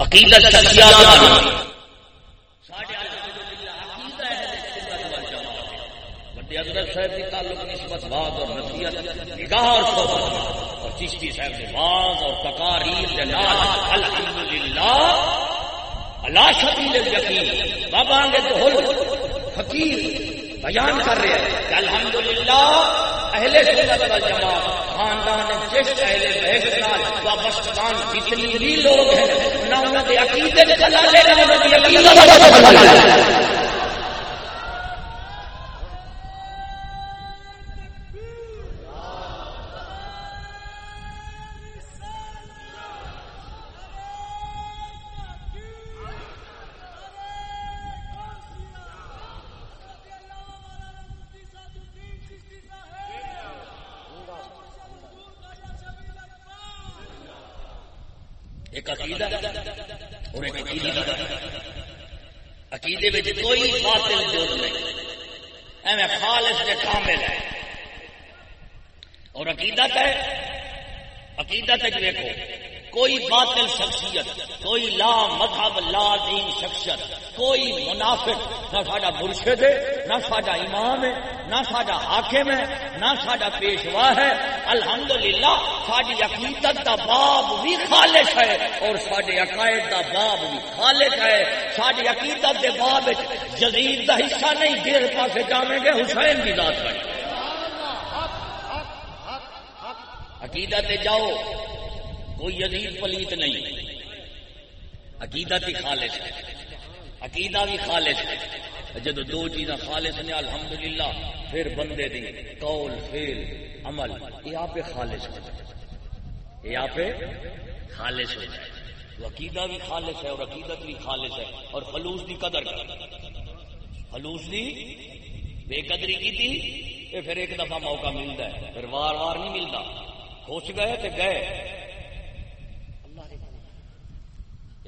عقیدت حضرت صاحب کی تعلق نسبت باز اور نصیحت، نگاہ اور صحبت۔ اور چشتی صاحب سے باز اور تقاریر الحمدللہ اللہ شبیل یقین، بابا تو فقیر۔ بیان کر رہے ہیں کہ الحمدللہ اہل سنت والجماعت، خاندان جس اہل بحث نال وابستگان جتنی بھی لوگ ہیں نہ انہوں نے عقیدے چلا لے نہ انہوں نے عقیدے شخصیت، کوئی لا مذہب، لا دین شخصیت، کوئی منافق، نہ ساڈا مرشد ہے، نہ ساڈا امام ہے، نہ ساڈا حاکم ہے، نہ ساڈا پیشوا ہے، الحمدللہ ساری عقیدت دا باب بھی خالص ہے اور سارے عقائد دا باب بھی خالص ہے۔ ساری عقیدت دے باب جدید دا حصہ نہیں، دیر پاسے جانے گے حسین کی ذات ہے عقیدت جاؤ کوئی عزیز پلیت نہیں۔ عقیدت ہی خالص۔ ہے عقیدہ بھی خالص۔ ہے جب دو چیزاں خالص نے، الحمدللہ، پھر بندے دی قول فیل عمل یہ آپ خالص ہو۔ جائے یہ آپ خالص ہو۔ جائے عقیدہ بھی خالص ہے اور عقیدت بھی خالص ہے۔ اور فلوس کی قدر۔ کر فلوس دی بے قدری کی تھی یہ پھر ایک دفعہ موقع ملتا ہے۔ پھر وار وار نہیں ملتا۔ خوش گئے تو گئے۔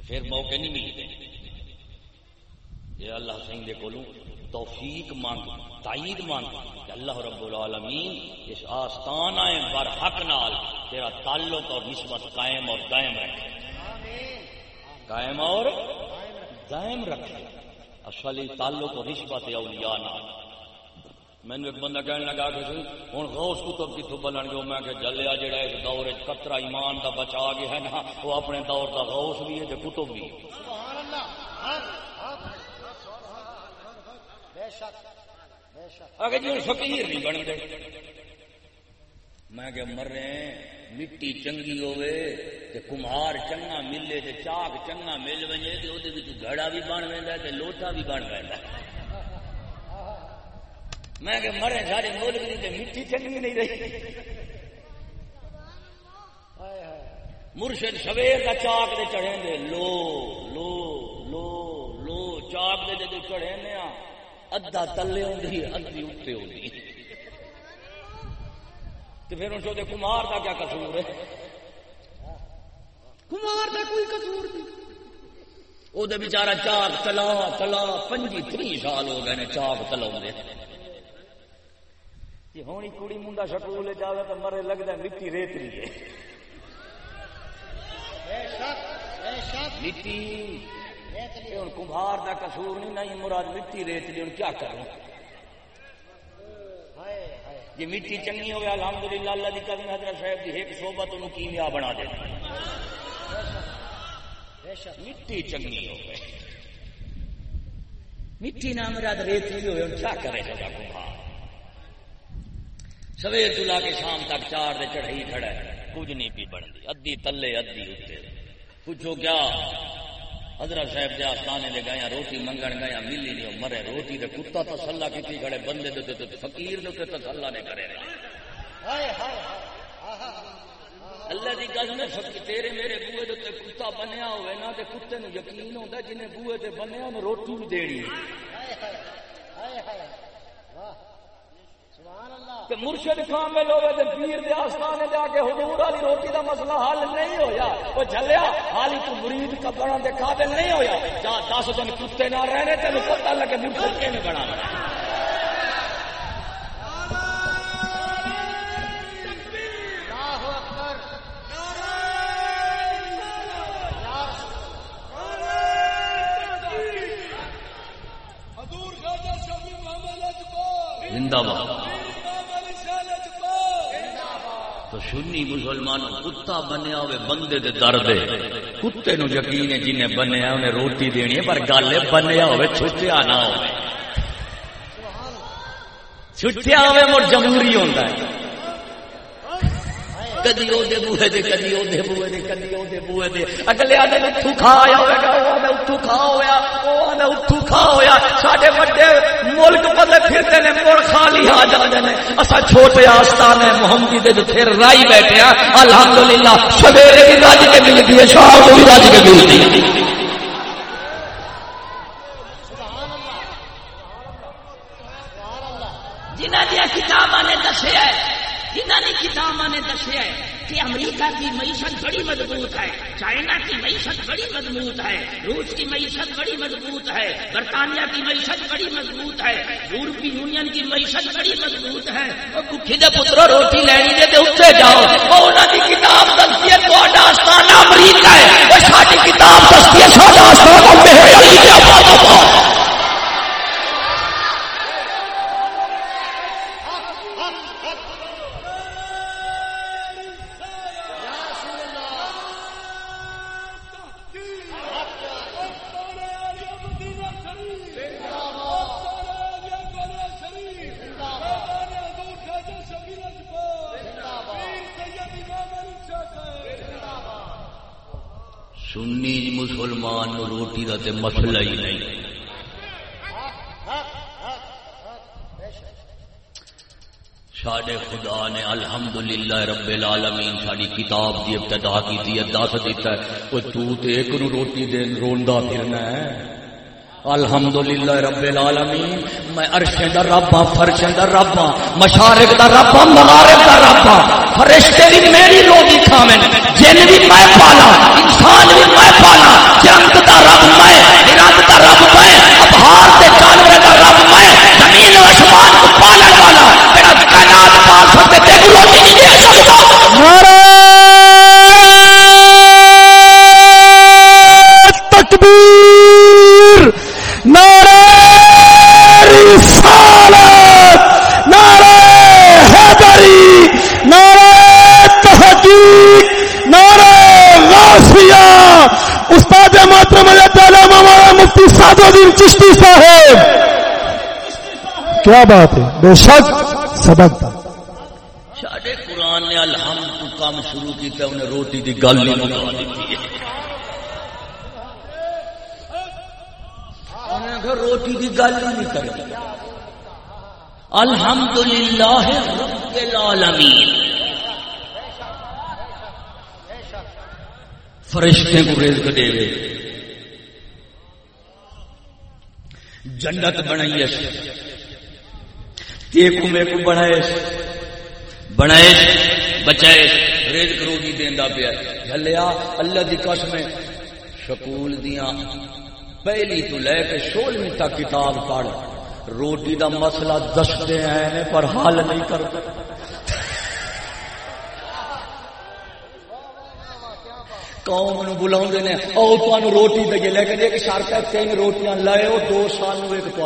پھر موقع نہیں ملتے یہ اللہ سنگھ دے کولوں توفیق مانگ، تائید مانگ کہ اللہ رب العالمین اس آستان آئے بر حق نال تیرا تعلق اور نسبت قائم اور دائم رکھے قائم اور دائم رکھے اصلی تعلق اور نسبت اولیاء نال۔ مینو ایک بندہ کہنے لگا کہ ہوں غوث کتب کتوں بلن گے میں کہ جلیا جڑا اس دور کترا ایمان کا بچا گیا ہے نا وہ اپنے دور کا غوث بھی ہے کتب بھی اگر جی فقیر نہیں بن گئے میں کہ مر رہے ہیں مٹی چنگی ہوے تے کمہار چنگا ملے تے چاک چنگا مل وجے تے او دے وچ گھڑا بھی بن ویندا تے لوٹا بھی بن ویندا میں کہ مرے سارے ملک کی مٹی چنگی نہیں رہی۔ مرشد سویر کا چاک دے چڑھے دے۔ لو لو لو لو چاک دے جدو چڑھے ادھا تلے ہوندی ادھی اتنے ہوندی تو پھر ان کمار کا کیا قصور ہے؟ کمار کا کوئی قصور نہیں۔ وہ بچارا چاک چلا چلا پنجی تری سال ہو گئے چاک چلا کہ ہونی کڑی منڈا سکول جائے تو مرے لگتا مٹی ریت لی مٹی؟ ہوں کمبار کا کسور نہیں نہیں مراد مٹی ریت لی ہوں کیا کروں؟ جی مٹی چنگی ہو گیا الحمد للہ اللہ کی قدم حضرت صاحب کی ایک صحبت انہوں کیمیا بنا دے۔ مٹی چنگی ہو گئی مٹی نام مراد ریتلی ہوئے کیا کرے گا کمبار سویر تو لا کے شام تک چار دے چڑھائی کھڑا ہے۔ کچھ نہیں پی بنتی ادھی تلے، ادھی اتنے پوچھو کیا؟ حضرت صاحب دے آستانے دے گیا روٹی منگن گیا ملی نہیں مرے۔ روٹی دے کتا تسلا کی کھڑے، بندے دے تے فقیر دے تسلا نے کرے ہائے ہائے اللہ دی گل میں تیرے میرے بوئے دے تے کتا بنیا ہوئے نا تے کتے نو یقین ہوندا جنے بوئے تے بنیا نو روٹی بھی دینی۔ ہائے ہائے ہائے ہائے۔ واہ۔ تے مرشد کامل ہوے تے پیر دے آستانے جا کے حضور والی روٹی دا مسئلہ حل نہیں ہویا۔ او جھلیا حالی تو مرید کا بڑا دے قابل نہیں ہویا۔ جا 10 دن کتے نہ رہنے تے پتہ لگے مرشد کے کیویں بنا زندہ باد۔ سنی مسلمان کتا بنیا ہوئے، بندے دے درد کتے نو یقین ہے جنہیں بنیا انہیں روٹی دینی ہے، پر گل بنیا ہوئے، چھٹیا نہ ہو چھٹیا ہوئے، مڑ جمہوری ہوتا ہے۔ کدی وہ بوے دے کدی وہ بوے دے کدی وہ بوے دے اگلے آدھے اتو کھا آیا ہوئے گا وہ آدھے اتو کھا ہویا وہ آدھے اتو کھا ہویا ساڈے وڈے ملک بدلے پھرتے نے مڑ خالی آ جاندے نے اسا چھوٹے آستان ہے محمدی دے پھر رائی بیٹھے ہیں الحمدللہ سویرے بھی رج کے ملتی ہے شام کو بھی رج کے ملتی ہے کتاباں نے دسیا کہ امریکہ کی معیشت بڑی مضبوط ہے، چائنا کی معیشت بڑی مضبوط ہے، روس کی معیشت بڑی مضبوط ہے، برطانیہ کی معیشت بڑی مضبوط ہے، یورپی یونین کی معیشت بڑی مضبوط ہے۔ پترو روٹی لینی دے تے اتنے جاؤ۔ انہوں کی کتاب دستی ہے تھوڑا آستان امریکہ ہے۔ ساری کتاب دستی ہے سارا آستان تے مسئلہ ہی نہیں۔ ساڈے خدا نے الحمدللہ رب العالمین ساری کتاب دی ابتدا کی تھی دس دیتا ہے۔ وہ تو تے ایک نو روٹی دین روندا پھرنا ہے۔ الحمدللہ رب العالمین، میں عرشیں دا رب ہاں فرشیں دا رب ہاں مشارق دا رب ہاں مغارب دا رب ہاں۔ فرشتے بھی میری روزی کھاویں جن بھی میں پالا، انسان بھی میں پالا، جنت دا رب میں رب دا رب میں، ابہار دے جانور دا رب میں، زمین و آسمان کو پالن والا تیرا کائنات پال سکتے تے روزی نہیں دے سکتا۔ غاسیہ استاد محترم تعالی مفتی سعد الدین چشتی صاحب۔ کیا بات ہے؟ بے شک سبق ساڈے قرآن نے الحمد تو کام شروع کیتا انہیں روٹی دی گل نہیں مکا دیتی ہے۔ روٹی کی گل ہی نہیں کرتی الحمد للہ رب العالمین۔ فرشتے کو رزق دے دے۔ جنت بنائی کو میں کو بنائے بنائے بچائے رزق روٹی دینا پیا۔ جلیا اللہ دی قسم شکول دیاں۔ پہلی تو لے کے سولہویں تک کتاب پڑھ۔ روٹی دا مسئلہ دستے ہیں، پر حل نہیں کرتے۔ قوم بلا نے تمہیں روٹی دے لیکن ایک شرط ہے تین روٹیاں لے دو سال ایک پہ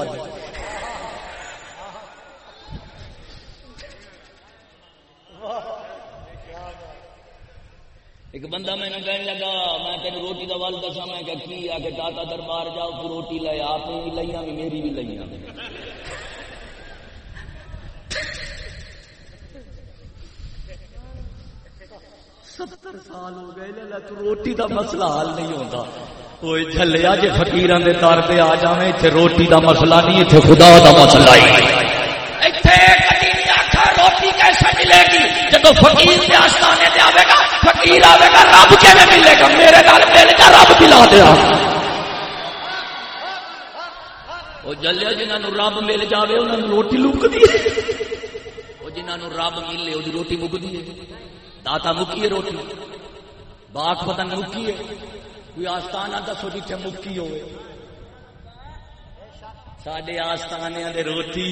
ایک بندہ میں کہنے لگا، میں تین روٹی کا ول دسا میں کہ کی آ کے داتا دربار جاؤ، تو روٹی لے، آپ بھی لیا بھی، میری بھی لیا ستر سال ہو گئے تو روٹی کا مسئلہ حل نہیں ہوتا کوئی جلیا جی فکیر کے در پہ آ جائیں اتنے روٹی کا مسئلہ نہیں اتنے خدا کا مسئلہ ہی روٹی کیسے ملے گی؟ جب فقیر آستانے گا، فقیر گا، رب ملے گا؟ میرے نال مل رب دلا وہ جلیا جنہوں رب مل جائے انہوں روٹی لک وہ جنہوں رب ملے وہ روٹی مکتی ہے۔ داتا مکی ہے روٹی۔ باغ پتن مکی ہے۔ کوئی آستان دسو جیتے مکی ہوئے۔ سڈے آستانے دے روٹی۔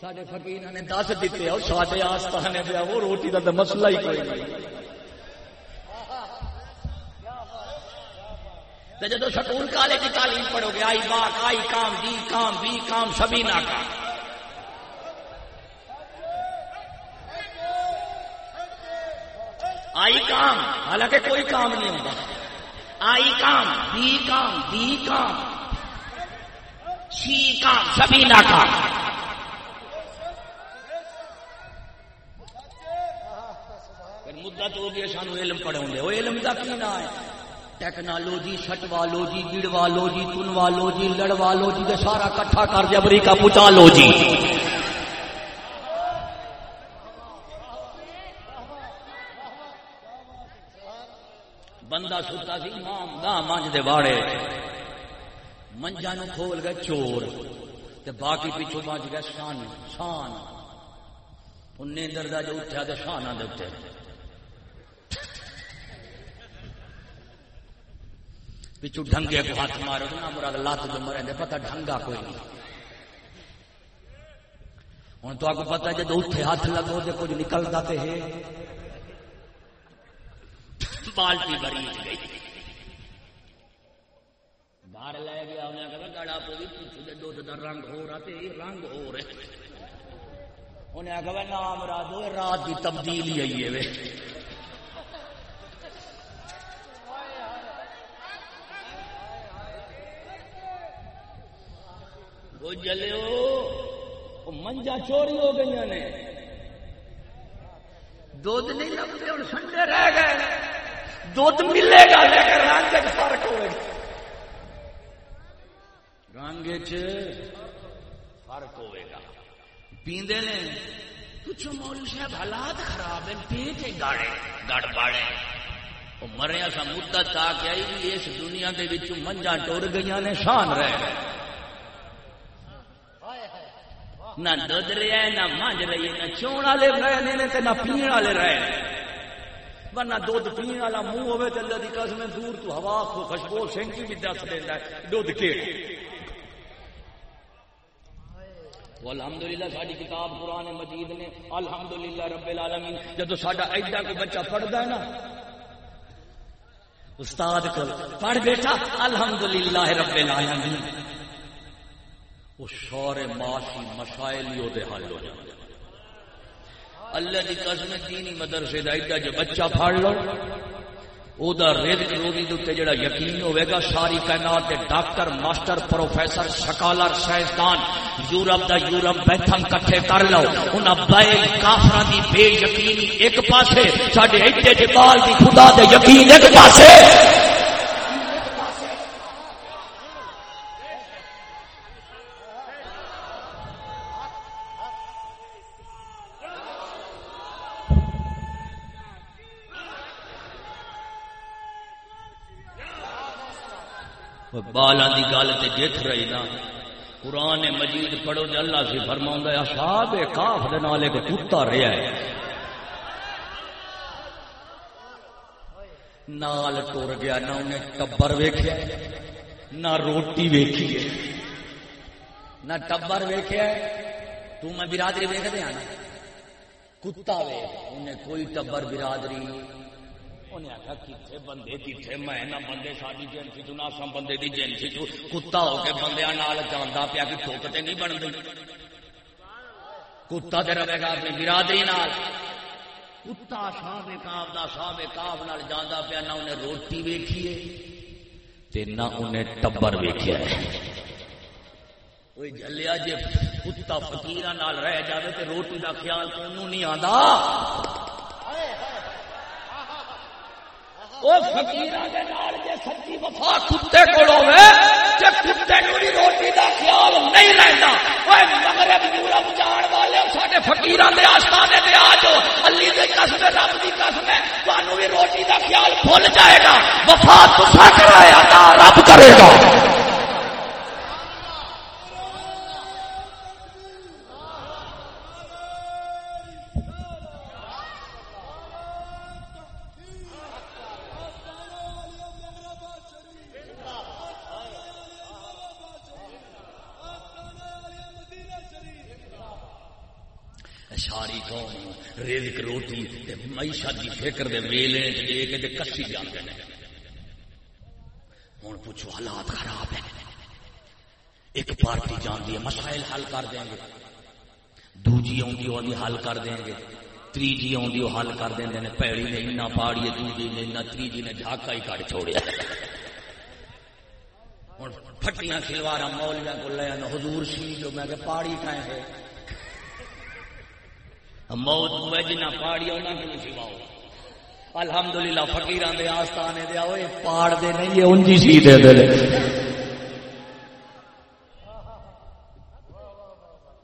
سارے فکیر نے دس دیتے اور سارے آستانے دیا وہ روٹی کا تو مسئلہ ہی کوئی نہیں۔ جب سکول کالج کی تعلیم پڑھو گے، آئی باغ، آئی کام، بی کام بی کام، سبھی نہ کام آئی کام، حالانکہ کوئی کام نہیں ہوتا۔ آئی کام، بی کام بی کام۔ سی کام سبھی ناکام مدت ہو گیا سانو علم پڑھاؤ وہ علم کا کی نام ہے؟ ٹیکنالوجی، شٹوالوجی، گڑوالوجی، تنوالوجی، لڑوالوجی کا سارا کٹھا کر دیا، امریکہ پچا لو جی۔ بندہ ستا سی، ماں گاہ منج دے باڑے منجا نو کھول گئے چور۔ تے باقی پیچھو منج گئے شان شان۔ انہیں دردا جو اٹھا تو شان دے اٹھے پچھو ڈھنگے کو ہاتھ مارو نہ مراد لات جو مرے دے، پتہ ڈھنگا کوئی نہیں۔ ہوں تو آپ کو پتا جب اتنے ہاتھ لگو تو کچھ نکلتا تو ہے۔ بالٹی بری گئی۔ باہر لے گیا انہیں کہا گاڑا پوی پیچھے دے دودھ دا رنگ ہو رہا تے رنگ ہو رہے۔ انہیں آخا نام رات رات کی تبدیلی آئی ہے وہ جلو منجا چوری ہو گئی نے۔ دودھ نہیں لگتے اور سنڈے رہ گئے۔ دودھ ملے گا لیکن رنگ فرق ہوئے گا۔ رنگ فرق ہوئے گا۔ پیندے نے کچھ مولو صاحب، حالات خراب ہیں، پیٹ گاڑے گڑ باڑے۔ وہ مریا سا مدت آ کے آئی بھی اس دنیا کے منجا ٹور گئی نے، شان رہ گئے۔ نہ دھد رہا ہے نہ مانج رہی ہے، نہ چون والے رہے نے نہ پینے والے رہے۔ ورنہ دھد پینے والا منہ ہوے تو اللہ کی قسم دور تو ہوا کو خوشبو سینکی بھی دس دینا ہے دھد کے الحمد للہ ساری کتاب قرآن مجید نے الحمد للہ رب العالمین، جدو ساڈا ایڈا کوئی بچہ پڑھتا ہے نا، استاد کو پڑھ بیٹا الحمد للہ رب العالمین۔ وہ سارے معاشی مسائل ہی وہ حل ہو جائے اللہ کی قسم دینی مدرسے کا ایڈا جو بچہ پڑھ لو، او دا رزق روزی دے تے جڑا یقین ہوے گا، ساری کائنات دے ڈاکٹر، ماسٹر، پروفیسر سکالر سائنسدان یورپ دا یورپ بیٹھن کٹھے کر لو۔ انہاں بے کافراں دی بے یقینی ایک پاسے، ساڈے ایڈے جبال دی خدا دے یقین ایک پاسے۔ بالا دی گل تے جت رہی نا قرآن مجید پڑھو جی اللہ سے فرما اصحاب کاف دے نال ایک کتا رہا ہے۔ نال ٹر گیا، نہ انہیں ٹبر ویخیا نہ روٹی ویکھی ہے۔ نہ ٹبر ویخیا تو میں برادری ویک دیا ہاں نا۔ کتا وے انہیں کوئی ٹبر برادری انہیں آخیا کتنے بندے کتنے میں نہ بندے ساری جنسی چ نہ بندے کی جنسی چ کتا ہو کے بندے جانا پیا کہ ٹوک تے نہیں بن گئی کتا تے رہے گا اپنی برادری نال۔ کتا شاہ کاف دا شاہ کاف نال جانا پیا نہ انہیں روٹی ویکھی ہے نہ انہیں ٹبر ویکیا ہے۔ کوئی جلیا جی کتا فکیر رہ جائے تو روٹی دا خیال تو نہیں آتا وہ فکیر سچی وفا کتے کو کتے بھی روٹی کا خیال نہیں رہتا مغرب یورپ جان والے سارے فکیر آستانے آ جاؤ، علی قسم، رب کی قسم ہے تمہوں بھی روٹی کا خیال بھول جائے گا وفا تو رب کرے گا۔ فکر دے ویلے لے کے کسی جاتے ہیں ہوں پوچھو حالات خراب ہے ایک پارٹی جانتی ہے، مسائل حل کر دیں گے۔ دوجی آدھی آدھی حل کر دیں گے۔ تیجی آدھی وہ حل کر دیں پیڑی نے۔ اینا پاڑی ہے، دوجی نے اینا تیجی نے جھاکا ہی کٹ چھوڑیا۔ ہوں پھٹیاں سلوار مولیا کو لے حضور سی جو میں کہ پاڑی کہیں ہے موت ہوئے جنہ پاڑی انہوں نے سواؤ الحمدللہ، فقیران دے آستانے دے آؤ پاڑ دے نہیں، یہ انجی سی دے دے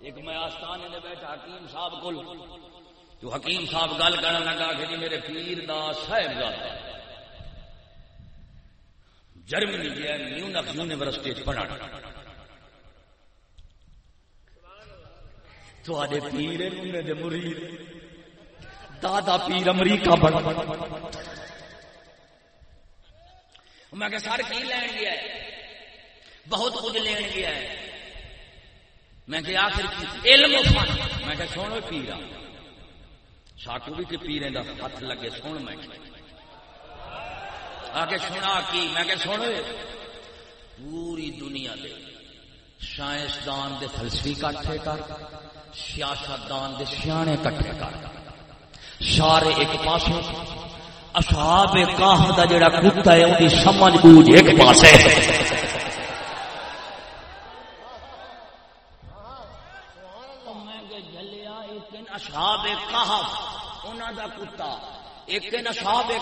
ایک میں آستانے دے بیٹھا، حکیم صاحب کو جو حکیم صاحب گل کرنے لگا کہ جی میرے پیر دا صاحب زادہ جرمنی گیا میونک یونیورسٹی پڑھا۔ تھوڑے پیر دے مرید۔ دادا پیر امریکہ بڑا میں کہ سر کی لین گیا ہے؟ بہت کچھ لین گیا ہے۔ میں کہ آخر کی؟ علم و فن۔ میں کہ سنو پیرا ساکو بھی کہ پیرے دا ہاتھ لگے سن میں۔ آگے سنا کی؟ میں کہ سنو پوری دنیا دے سائنسدان دے فلسفی کٹھے کر، سیاستدان دے سیانے کٹھے کر۔ سارے ایک پاس اصحاب کاہ دا جڑا کتا ہے ان سمجھ بوجھ ایک پاس اصحاب انہاں دا کتا۔ ایک اصحاب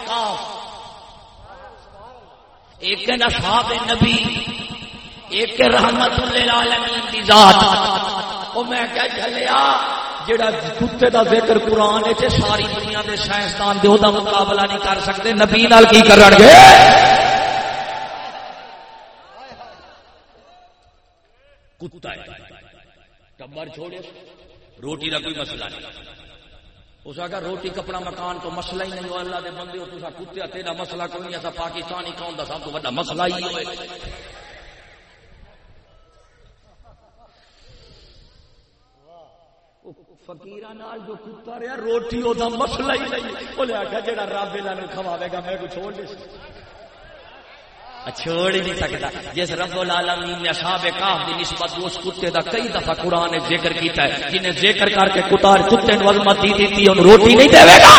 ایک اصحاب نبی۔ ایک رحمت للعالمین دی ذات۔ او میں کیا جھلیا جڑا کتے دا ذکر قرآن ہے ساری دنیا دے سائنسدان دے دا مقابلہ نہیں کر سکتے، نبی نال کی کرن گے؟ کتا ہے۔ ٹبر چھوڑے۔ روٹی دا کوئی مسئلہ نہیں۔ اس کا روٹی کپڑا مکان تو مسئلہ ہی نہیں ہو اللہ دے بندے ہو تو کتے تیرا مسئلہ کوئی نہیں ایسا پاکستانی کون دا سب تو بڑا مسئلہ ہی ہوئے۔ فکیر جو کتا رہا، روٹی مسئلہ ہی نہیں۔ رب کھواوے گا، میں چھوڑ نہیں چھوڑ ہی نہیں سکتا۔ جس رب العالمین نے اصحاب دی نسبت اس کتے دا کئی دفعہ قرآن نے ذکر کیتا ہے۔ جنہیں ذکر کر کے کتار کتے نو عظمت دی دیتی ان روٹی نہیں دے گا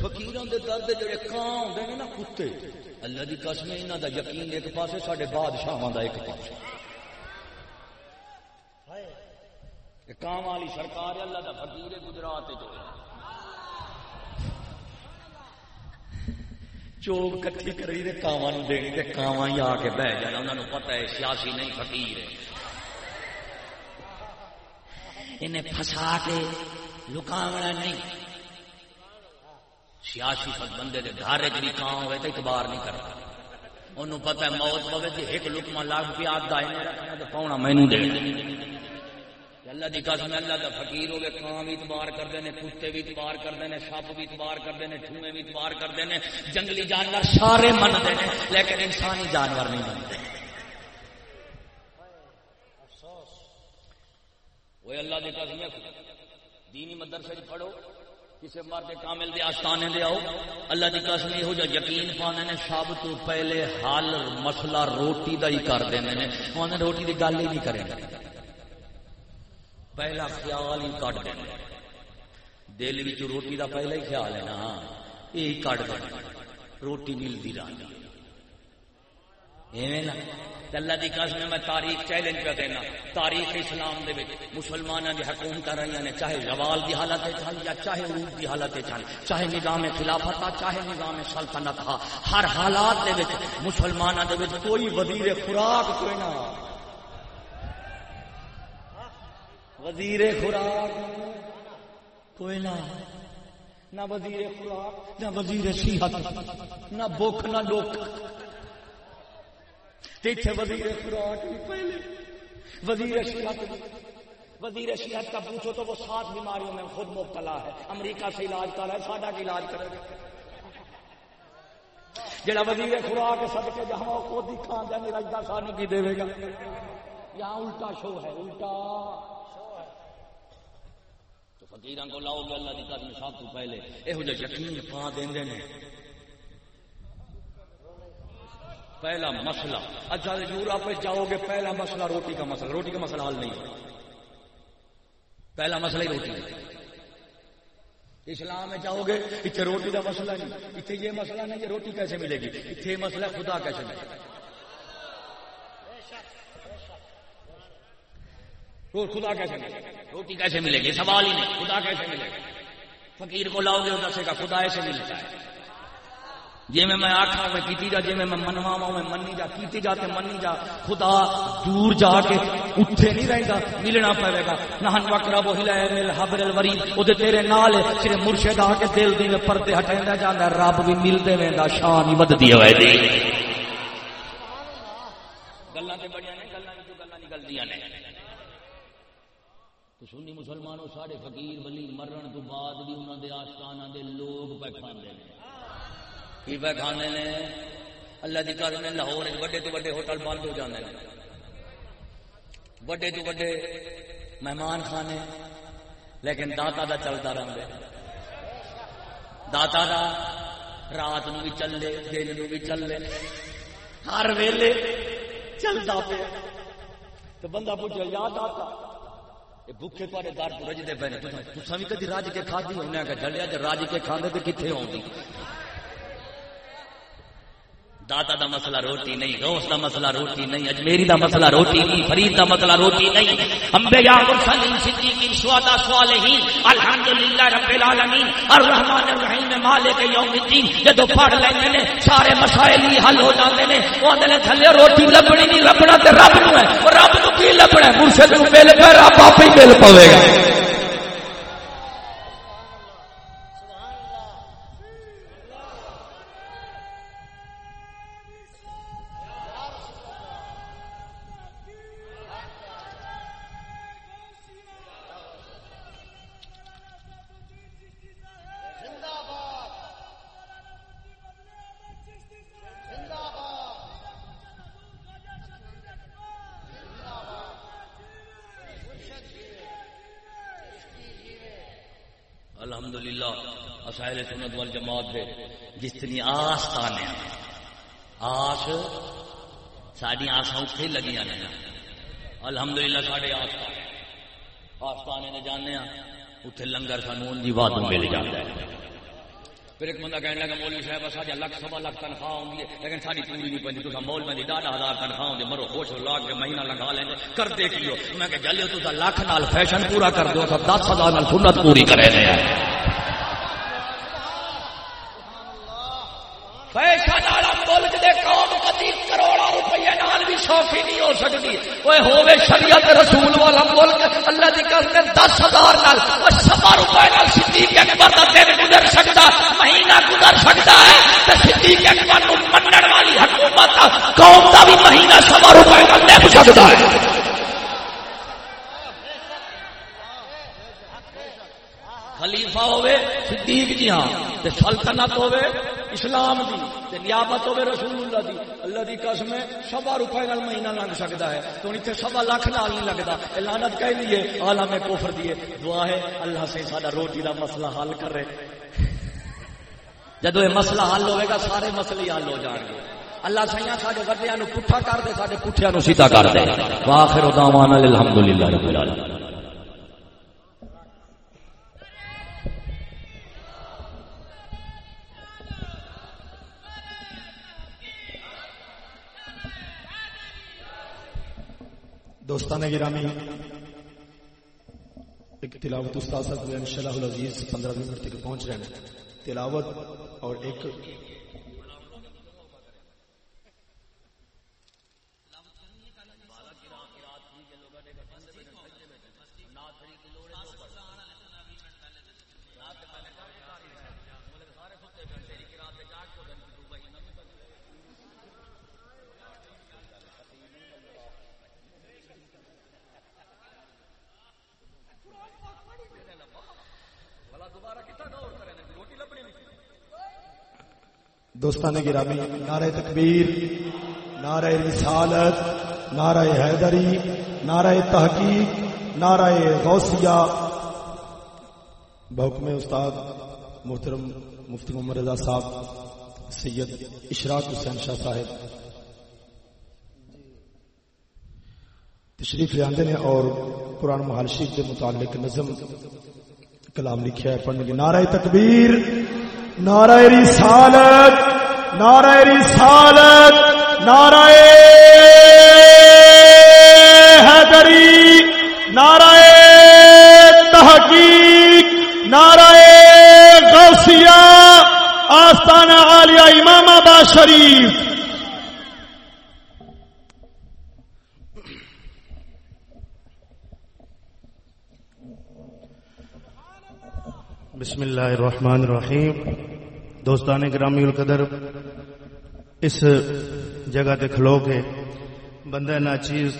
فکیروں دے درد جڑے کان ہوندے نے نا کتے اللہ دی قسم، انہاں دا یقین ایک پاسے، ساڈے بادشاہاں دا ایک پاسے۔ ہائے کام والی سرکار ہے، اللہ دا فقیر گجرات جو چوک کٹھی کری دے، کاواں نو دینی تے کاواں ہی آ کے بہ جانا، انہاں نو پتہ ہے سیاسی نہیں، فقیر ہے۔ انہیں پھسا کے لکاونا نہیں۔ سیاسی بندے کے گھر چ بھی کان ہوئے تو اعتبار نہیں کرتا۔ انہوں پتا ہے موت پوے جی ایک لکما لاکھ لگ پیا آدھا پاؤنا مینو دے اللہ دی قسم اللہ دا فقیر ہوگے کان بھی اتبار کرتے ہیں کتے بھی اتبار کرتے ہیں سپ بھی اتبار کرتے ہیں ٹھوئے بھی اتبار کرتے ہیں جنگلی جانور سارے منتے ہیں لیکن انسانی جانور نہیں منتے افسوس۔ وہ اللہ دی قسم دینی مدرسے پڑھو۔ کسی مرد کامل دے آستانے دے آؤ۔ اللہ دی قسم یہ جا یقین پانے نے سب تو پہلے حل مسئلہ روٹی دا ہی کر دینے نے۔ روٹی دی گل ہی نہیں کریں پہلا خیال ہی کٹ دینا دل وچ روٹی دا پہلا ہی خیال ہے نا۔ یہ کٹ دینا روٹی ملتی رہی ایویں نا۔ اللہ دی قسم میں تاریخ چیلنج پہ دینا۔ تاریخ اسلام دے وچ مسلماناں دی حکومت رہی نے، چاہے زوال دی حالت چھن یا چاہے عروج دی حالت چھن چاہے نظام خلافت چاہے نظام سلطنت ہا ہر حالات دے وچ مسلماناں دے وچ کوئی وزیر خوراک کوئی نہ وزیر خوراک کوئی نہ نہ وزیر خوراک، نہ وزیر صحت، نہ بھوک، نہ لوک وزیر خوراک بھی پہلے۔ وزیر صحت وزیر صحت کا پوچھو تو وہ سات بیماریوں میں خود مبتلا ہے۔ امریکہ سے علاج کر رہا ہے ساڈا کی علاج کرے گا جڑا وزیر خوراک سد کے جہاں کو دکھا دیا نرجا سانی کی دے گا۔ یہاں الٹا شو ہے، الٹا تو فقیران کو لاؤ گے اللہ کی قدم سب تو پہلے۔ یہو جہ یقین پا دیں پہلا مسئلہ۔ اچھا یورپ پہ جاؤ گے، پہلا مسئلہ روٹی کا مسئلہ۔ روٹی کا مسئلہ حل نہیں۔ پہلا مسئلہ ہی روٹی۔ اسلام میں جاؤ گے اتنے روٹی کا مسئلہ نہیں۔ اتنے یہ مسئلہ نہیں کہ روٹی کیسے ملے گی۔ اتنے مسئلہ خدا کیسے ملے گا۔ خدا کیسے ملے گا؟ روٹی کیسے ملے گی؟ سوال ہی نہیں، خدا کیسے ملے گا؟ فقیر کو لاؤ گے ادھر کا خدا ایسے ملتا ہے۔ جی میں میں آخا میں کیتی جا جی میں منواوا میں منی جا، کیتی جا تے منی جا۔ خدا دور جا کے اٹھے نہیں رہے گا ملنا پڑے گا۔ نہن وکرا وہ ہلا مل حبر الوری او دے تیرے نال صرف مرشد آ کے دل دی میں پردے ہٹیندا جاندا رب بھی ملدے ویندا، شان ہی وددی ہوئے دی۔ گلاں تے بڑیاں نے، گلاں جو گلاں نکلدیاں نے۔ تو سنی مسلمانوں ساڈے فقیر ولی مرن تو بعد بھی انہاں دے آستانہ دے لوگ پہ کھاندے نے۔ کی کھانے نے اللہ کی کر لاہور وڈے تو وڈے ہوٹل بند ہو جانے نے۔ وڈے تو وڈے مہمان خانے، لیکن داتا دا چلتا رہے داتا دا رات نو بھی چلے، دن نو بھی چلے۔ ہر ویلے چلتا پہ تو بندہ پوچھے یاد آتا بھوکے پارے دار کو رجدے پہ تصا بھی کدی رج کے کھا دی انہیں کہ جلیا رج کے کھانے تو کتنے آؤں داتا دا مسئلہ روٹی نہیں، غوث دا مسئلہ روٹی نہیں، اجمیری دا مسئلہ روٹی نہیں، فرید دا مسئلہ روٹی نہیں۔ انبیاء مرسلین، صدیقین، شہداء صالحین، الحمدللہ رب العالمین، الرحمن الرحیم، مالک یوم الدین۔ جدو پڑھ لیندے نے، سارے مسائل ہی حل ہو جاندے نے۔ او دے تھلے روٹی لبنی نہیں، لبنا تے رب نو ہے۔ او رب نو کی لبنا ہے؟ مرشد نو مل پے رب آپ ہی مل پوے گا۔ جتنی آس تانے آس ساری آسا اتے لگی نے۔ الحمد للہ سارے آس آس تانے نے جانے ہاں، اتنے لنگر سانو کی بات مل جاتا ہے پھر ایک بندہ کہنے لگا، مولوی صاحب سارے لکھ سوا لکھ تنخواہ ہوں گی، لیکن ساری پوری نہیں پہنتی تو مول میں ڈاڈا ہزار تنخواہ ہوں مرو خوش ہو لاکھ کے مہینہ لگا لیں گے۔ کر دے کیو؟ میں کہ جلو تو لکھ نال فیشن پورا کر دو دس ہزار سنت پوری کرے سکتی ہوے شریعت رسول والا ملک اللہ دی قسم دس ہزار نال سوا روپے نال صدیق اکبر دا دن گزر سکتا مہینہ گزر سکتا ہے تے صدیق اکبر نو منن والی حکومت قوم دا بھی مہینہ سوا روپے نال لے سکتا ہے خلیفہ ہوئے صدیق جی ہاں تے سلطنت ہوئے اسلام دی تے نیابت ہوئے رسول اللہ دی۔ اللہ دی قسم ہے، سوا روپے نال مہینہ لگ سکتا ہے۔ تو اتنے سوا لاکھ نال نہیں لگتا لانت کہہ دیے عالم کفر دیے دعا ہے، اللہ سے سارا روٹی دا مسئلہ حل کر رہے جدو یہ مسئلہ حل ہوئے گا، سارے مسئلے حل ہو جان گے۔ اللہ سیاں سارے وڈیا نو پٹھا کر دے سارے پٹھیا نو سیدھا کر دے۔ واخر دعوانا الحمدللہ رب العالمین۔ دوستان گرامی، ایک تلاوت استاد ان شاء اللہ العزیز پندرہ منٹ تک پہنچ رہے ہیں۔ تلاوت اور ایک دوستان گرامی، نعرہ تکبیر، نعرہ رسالت، نعرہ حیدری، نعرہ تحقیق، نعرہ غوثیہ۔ بحکم استاد محترم مفتی محمد رضا صاحب، سید اشراق حسین شاہ صاحب۔ تشریف لے نے اور قرآن محال شریف کے متعلق نظم کلام لکھا ہے، پڑھنے کے نعرہ تکبیر نعرہ رسالت نعرہ رسالت، نعرہ حیدری، نعرہ تحقیق، نعرہ غوثیہ، آستانہ عالیہ امام آباد شریف۔ بسم اللہ الرحمن الرحیم۔ دوستان گرامی القدر، اس جگہ تے کھلو کے بندہ نا چیز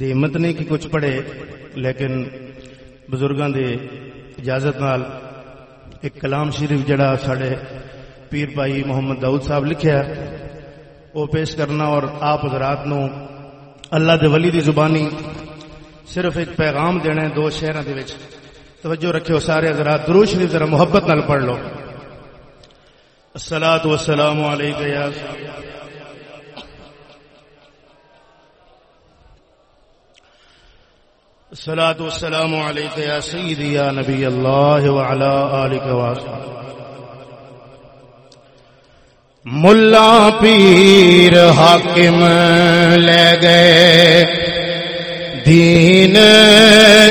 دی ہمت نہیں کہ کچھ پڑھے، لیکن بزرگاں دی اجازت نال ایک کلام شریف جڑا ساڑے پیر بھائی محمد داؤد صاحب لکھیا وہ پیش کرنا اور آپ حضرات نو اللہ دے ولی دی زبانی صرف ایک پیغام دینا ہے دو شہروں دے وچ، توجہ رکھو سارے حضرات، درود شریف ذرا محبت نال پڑھ لو۔ الصلاۃ والسلام علیکہ یا الصلاۃ والسلام علیکہ یا سیدی یا نبی اللہ وعلی آلک واصحابہ ملا پیر حاکم لے گئے۔ دین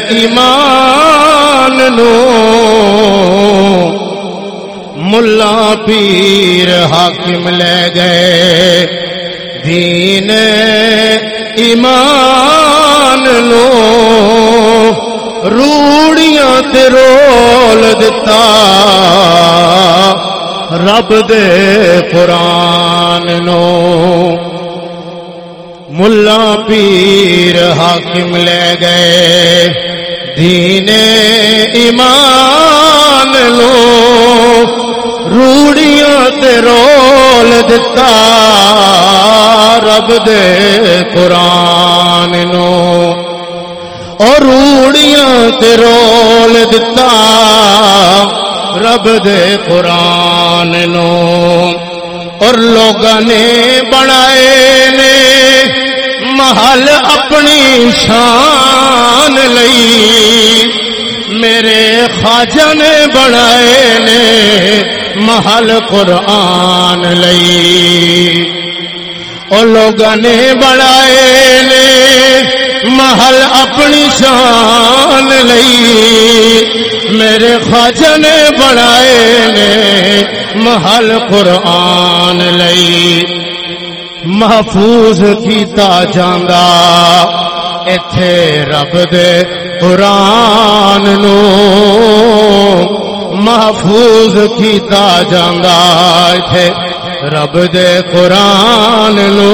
ایمان نو۔ ملا پیر حاکم لے گئے۔ دین ایمان نو روڑیاں تے رول دتا۔ رب دے قرآن نو۔ ملا پیر حاکم لے گئے۔ دین ایمان لو، روڑیاں تے رول دتا، رب دے قرآن نو۔ اور روڑیاں تے رول دتا، رب دے قرآن نو۔ اور لوگ نے بنائے نے محل اپنی شان لئی۔ میرے خواجہ نے بنائے نے محل قرآن لئی۔ اور لوگ نے بنائے نے محل اپنی شان لئی۔ میرے خواجہ نے بنائے نے محل قرآن لئی۔ محفوظ کیتا جاندا۔ ایتھے رب دے قرآن نو محفوظ کیتا جاندا۔ ایتھے رب دے قرآن نو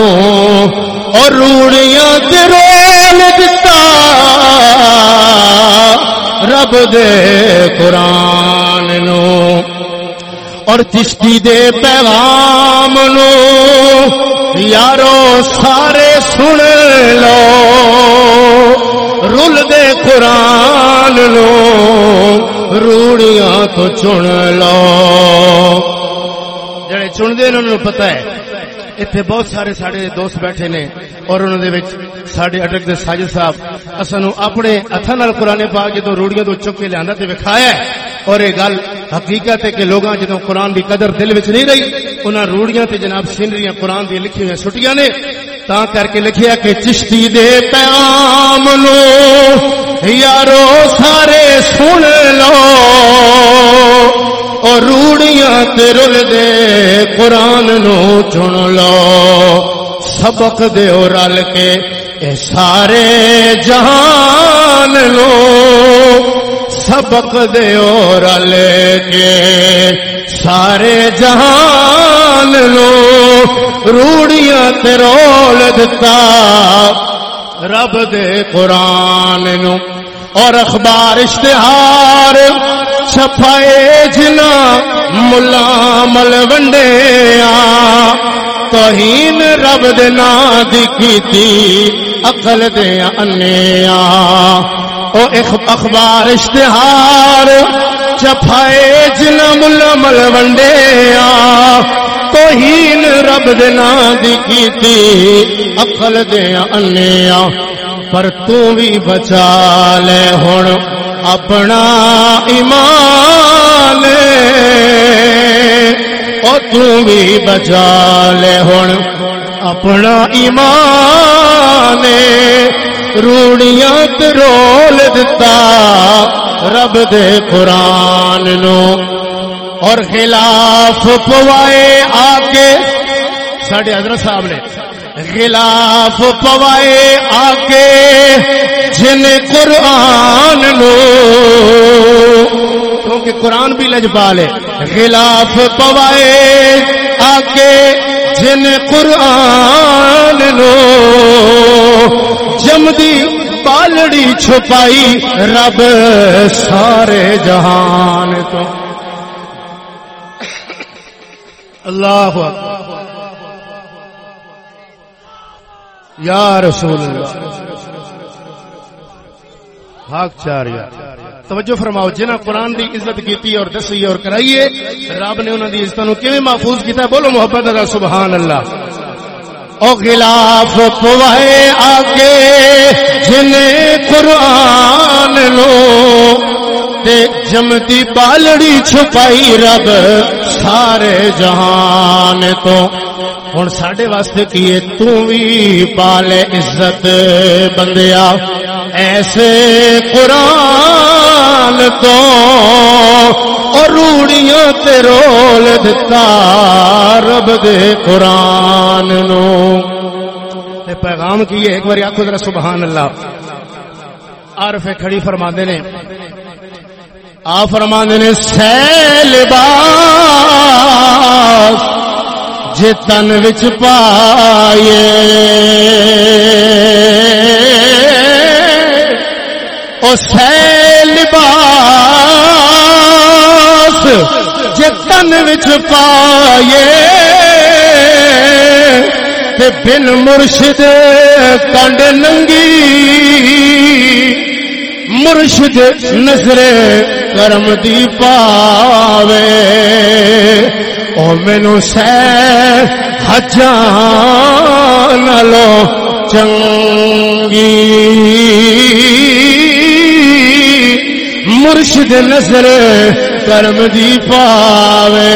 اور روڑیاں تے رول دتا۔ رب دے قرآن نو اور چشتی دے پیغام نو یارو سارے سن لو، رول دے قرآن نو روڑیاں تو چن لو۔ جڑے چن دے انہوں نے پتا ہے اتنے بہت سارے سارے دوست بیٹھے نے، اور انہوں نے سارے اٹک دے ساجد صاحب اصل اپنے ہاتھ نال قرآن پا جدو روڑیاں تو چک کے لیا وکھایا اور یہ گل حقیقت ہے کہ لوگ جدو قرآن کی قدر دل میں نہیں رہی انہوں روڑیاں تے جناب سینریاں قرآن دی لکھی ہوئی چھٹیاں نے تا کر کے لکھیا کہ چشتی دے پیام لو یارو سارے سن لو اور روڑیاں تے رل دے قرآن نو چن لو۔ سبق دے رل کے اے سارے جہان لو سبق دے رل کے۔ سارے جہان لو روڑیاں تے رول دتا۔ رب دے قرآن نو۔ اور اخبار اشتہار چھپائے جنا ملا مل ونڈیا توہین رب دے نا دی کیتی، عقل دے انیا او اخبار اشتہار چھپائے جنا ملا مل ونڈیا توہین رب دے نام دی کیتی، عقل دے انیا پر تو بھی بچا لے ہن اپنا ایمان۔ او تو بھی بچا لے ہن اپنا ایمان۔ روڑیاں تے رول دتا رب دے قرآن نو اور خلاف پوائے آ کے ساڈے حضرت صاحب نے خلاف پوائے آ کے جن قرآن نو کیونکہ قرآن بھی لجپال ہے خلاف پوائے آ کے جن قرآن نو جمدی بالڑی چھپائی رب سارے جہان تو۔ اللہ یا رسول اللہ۔ خاک چاریا۔ توجہ فرماؤ جنہ قرآن دی عزت کیتی اور دسی اور کرائیے، رب نے انہوں دی عزتوں کیویں محفوظ کیتا ہے؟ بولو محبت دا سبحان اللہ۔ او غلاف پوائے آگے جن قرآن لو تے جمتی بالڑی چھپائی رب، سارے جہان تو۔ ہوں سڈے واسطے کیے تھی پالے عزت بندیا۔ ایسے قرآن تو روڑیاں تے رول دتا رب دے قرآن نو۔ تے پیغام کیے، ایک بار آخو ذرا سبحان اللہ۔ عارف کھڑی فرما نے آ فرما نے، سیل باس جے تن وچ پائے۔ او سیل باس جے تن وچ پائے۔ تے بن مرشد کنڈ ننگی، مرشد نظر کرم دی پاوے او مینو سہ حجان لو چنگی مرشد نظر کرم دی پاوے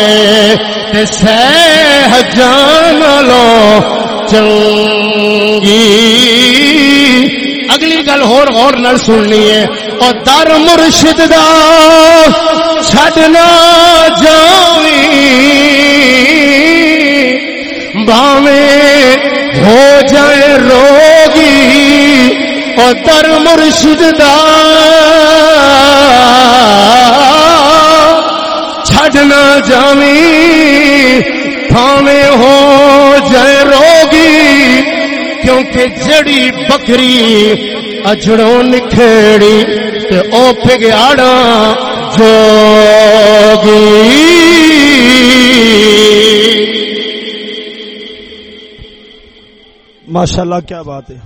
تے سہ حجان لو چنگی اگلی گل ہور غور نال سننی ہے اور در مرشد دا چھڈنا جاوی باویں ہو جائے روگی اور در مرشد دا چھڈنا جاوی بھاویں ہو جائے روگی کیونکہ جڑی بکری اجڑوں نکھیڑی تے او پگیاڑا جوگی ماشاءاللہ کیا بات ہے۔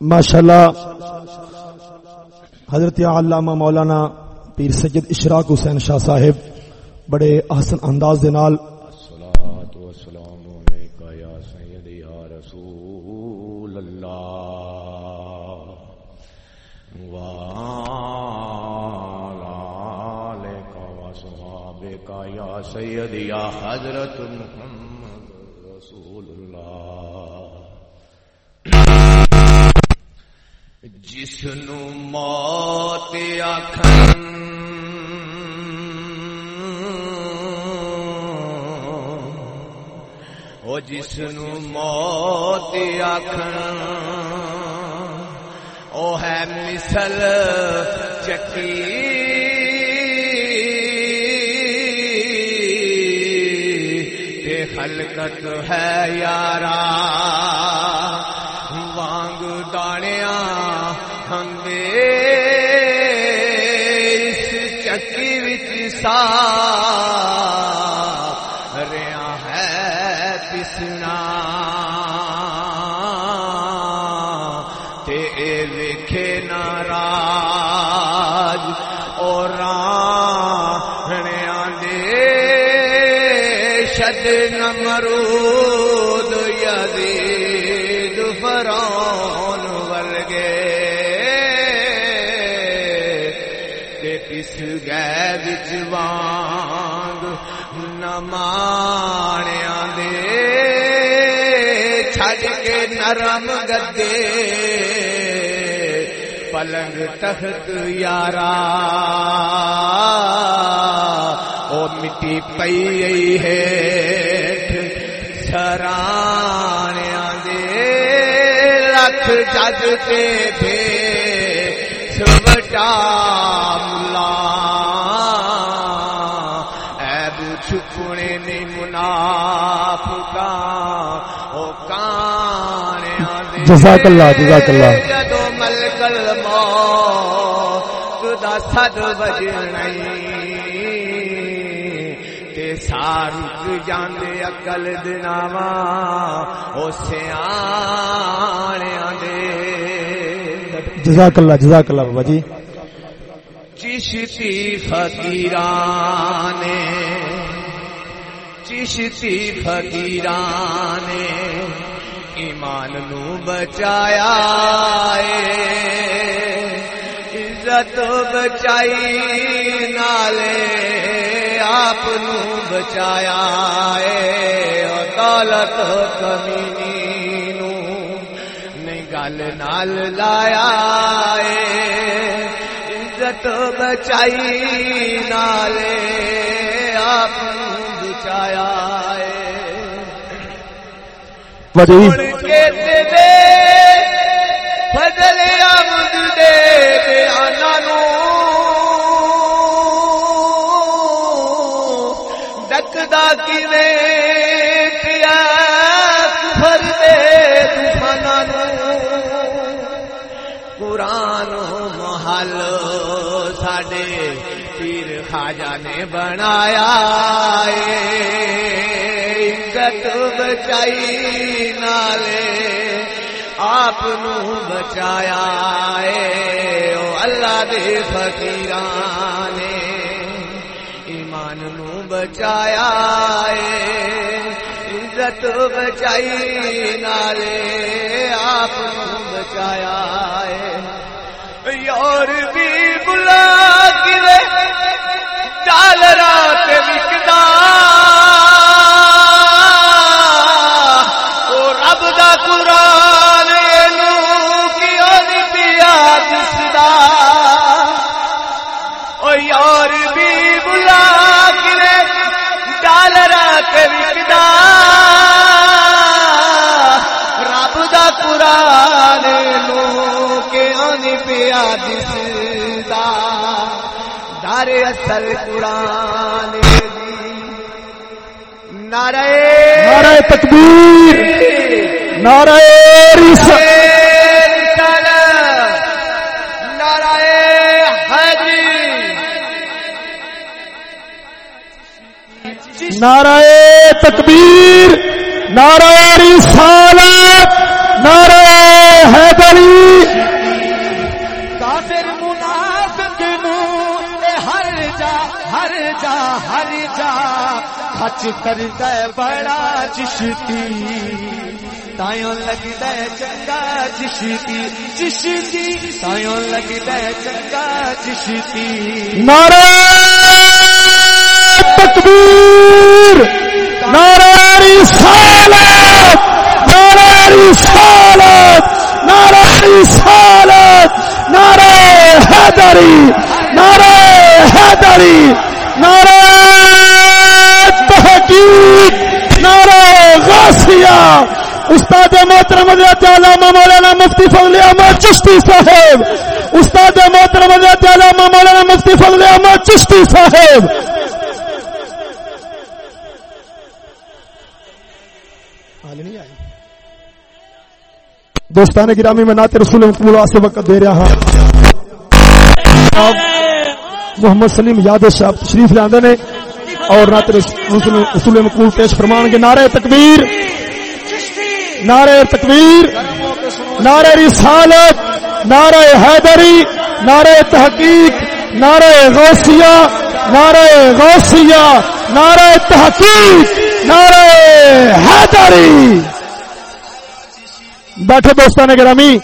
ماشاءاللہ حضرت علامہ مولانا پیر سید اشراق حسین شاہ صاحب، بڑے احسن انداز دے نال۔ الصلاة والسلام عليك محمد رسول الله جس نو موت آخن او جس نو موت آخن او ہے مثل چکی تے خلقت ہے یارا وانگ دانیا ہندے اس چکی وچ سا نمرود یزید فرعون ورگے تے پس گئے وچ وانگ نمانیاں دے، چھڈ کے نرم گدے، پلنگ تخت یارا او مٹی پئی ہے۔ سرانیاں دے لکھ جگ تے بے سوٹا ملا۔ ایب چھپنے نہیں منافقا او کانیاں دے جزاک اللہ جزاک اللہ جدو ملکل موت دا صد بجنئی سارک جاندے عقل دناوا او سیانیاں دے۔ جزاک اللہ جزاک اللہ بابا جی۔ چشتی فقیران چشتی فقیران ایمان نو بچایا اے۔ عزت بچائی نالے۔ آپ نو بچایا او دولت نو نہیں گل نال لایا اے عزت بچائی نالے آپ نو بچایا سن کے تے دے فضل عبد دے بیاناں نو پیا کفر دے طوفاناں نو قرآن محل ساڈے پیر خواجہ نے بنایا عزت بچائی نالے، آپ بچایا اے، او اللہ دے فقیراں بچایا عزت بچائی نالے آپ بچایا اور بھی بلا گرے ڈالرا تے رب دا قرآن اینو کیوں نہیں پیا دسدا دار اصل قرآن دی۔ نعرہ نعرہ تکبیر، نعرہ رسالت نعرہ تکبیر نعرہ رسالت نعرہ حیدری کافر منافق نو اے ہر جا ہر جا ہر جا۔ خچ کردا ہے بڑا چشتی۔ تایوں لگدا ہے چنگا چشتی۔ چشتی تایوں لگدا ہے چنگا چشتی۔ نعرہ تکبیر! نعرہ رسالت نعرہ رسالت نعرہ رسالت نعرہ حیدری! نعرہ حیدری! نعرہ تحقیق! نعرہ غاسیہ! استاد محترم حضرت علامہ مولانا مفتی فضل احمد چشتی صاحب! استاد محترم حضرت علامہ مولانا مفتی فضل احمد چشتی صاحب! دوستان گرامی، میں نعت رسول مقبول سے وقت دے رہا ہوں۔ محمد سلیم یادو صاحب تشریف لاندے نے اور نعت رسول مقبول پیش فرمان کے نعرہ تکبیر نعرہ تکبیر، نعرہ رسالت، نعرہ حیدری، نعرہ تحقیق، نعرہ غوثیہ نعرہ غوثیہ، نعرہ تحقیق، نعرہ حیدری۔ بیٹھے دوستان گرامی۔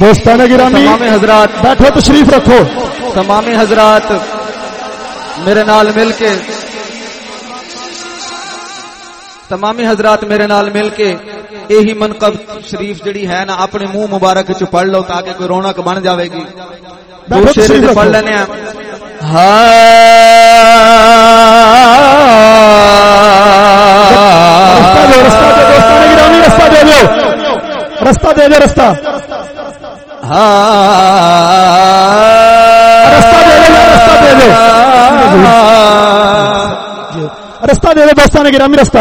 دوستان گرامی تمام حضرات بیٹھو تشریف رکھو۔ تمام حضرات میرے نال مل کے تمامی حضرات میرے نال مل کے یہی منقب شریف جڑی ہے نا اپنے منہ مبارک چ پڑھ لو تاکہ کوئی رونق بن جاوے گی۔ دو شیر پڑھ لینے ہیں۔ رستہ دے دو رستہ دے دو رستہ رستہ۔ دے یار، رستہ دے دو رستہ دے دو دوستان گرامی رستہ۔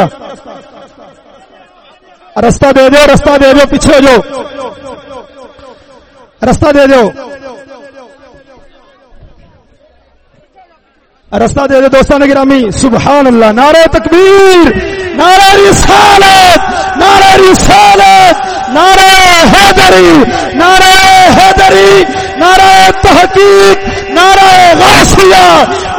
رستہ دے دو رستہ دے دو پیچھے ہو جاؤ رستہ دے دو رستہ دے دو دوستان گرامی سبحان اللہ نعرہ تکبیر، نعرہ رسالت نعرہ رسالت، نعرہ حیدری نعرہ حیدری، نعرہ تحقیق، نعرہ غاسیہ